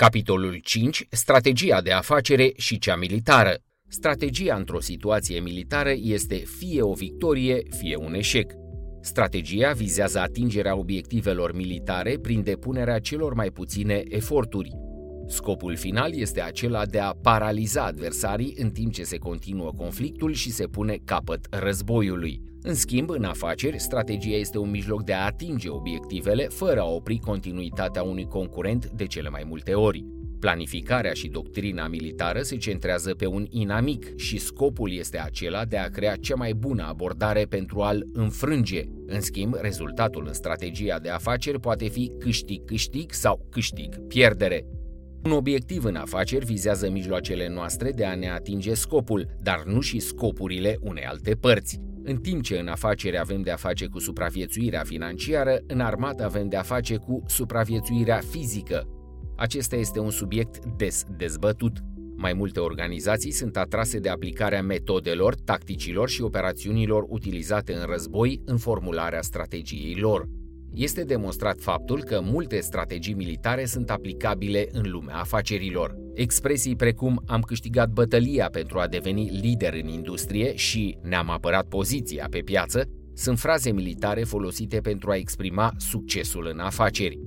Capitolul 5. Strategia de afacere și cea militară. Strategia într-o situație militară este fie o victorie, fie un eșec. Strategia vizează atingerea obiectivelor militare prin depunerea celor mai puține eforturi. Scopul final este acela de a paraliza adversarii în timp ce se continuă conflictul și se pune capăt războiului. În schimb, în afaceri, strategia este un mijloc de a atinge obiectivele fără a opri continuitatea unui concurent de cele mai multe ori. Planificarea și doctrina militară se centrează pe un inamic și scopul este acela de a crea cea mai bună abordare pentru a-l înfrânge. În schimb, rezultatul în strategia de afaceri poate fi câștig-câștig sau câștig-pierdere. Un obiectiv în afaceri vizează mijloacele noastre de a ne atinge scopul, dar nu și scopurile unei alte părți. În timp ce în afaceri avem de a face cu supraviețuirea financiară, în armată avem de a face cu supraviețuirea fizică. Acesta este un subiect des dezbătut. Mai multe organizații sunt atrase de aplicarea metodelor, tacticilor și operațiunilor utilizate în război în formularea strategiei lor. Este demonstrat faptul că multe strategii militare sunt aplicabile în lumea afacerilor. Expresii precum am câștigat bătălia pentru a deveni lider în industrie și ne-am apărat poziția pe piață sunt fraze militare folosite pentru a exprima succesul în afaceri.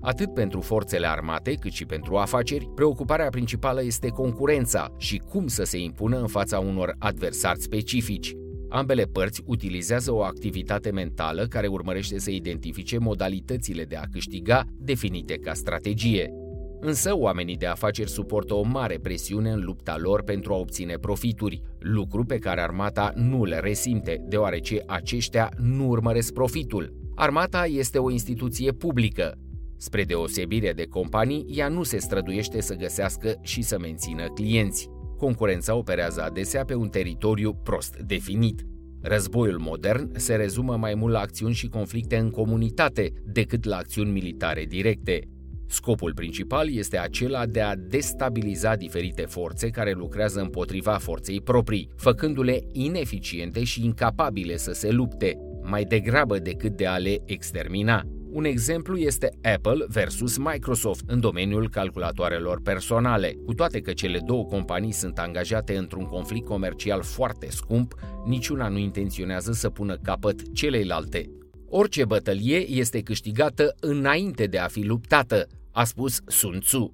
Atât pentru forțele armate cât și pentru afaceri, preocuparea principală este concurența și cum să se impună în fața unor adversari specifici. Ambele părți utilizează o activitate mentală care urmărește să identifice modalitățile de a câștiga definite ca strategie. Însă oamenii de afaceri suportă o mare presiune în lupta lor pentru a obține profituri, lucru pe care armata nu le resimte, deoarece aceștia nu urmăresc profitul. Armata este o instituție publică. Spre deosebire de companii, ea nu se străduiește să găsească și să mențină clienți. Concurența operează adesea pe un teritoriu prost definit. Războiul modern se rezumă mai mult la acțiuni și conflicte în comunitate decât la acțiuni militare directe. Scopul principal este acela de a destabiliza diferite forțe care lucrează împotriva forței proprii, făcându-le ineficiente și incapabile să se lupte, mai degrabă decât de a le extermina. Un exemplu este Apple versus Microsoft în domeniul calculatoarelor personale. Cu toate că cele două companii sunt angajate într-un conflict comercial foarte scump, niciuna nu intenționează să pună capăt celeilalte. Orice bătălie este câștigată înainte de a fi luptată, a spus Sun Tzu.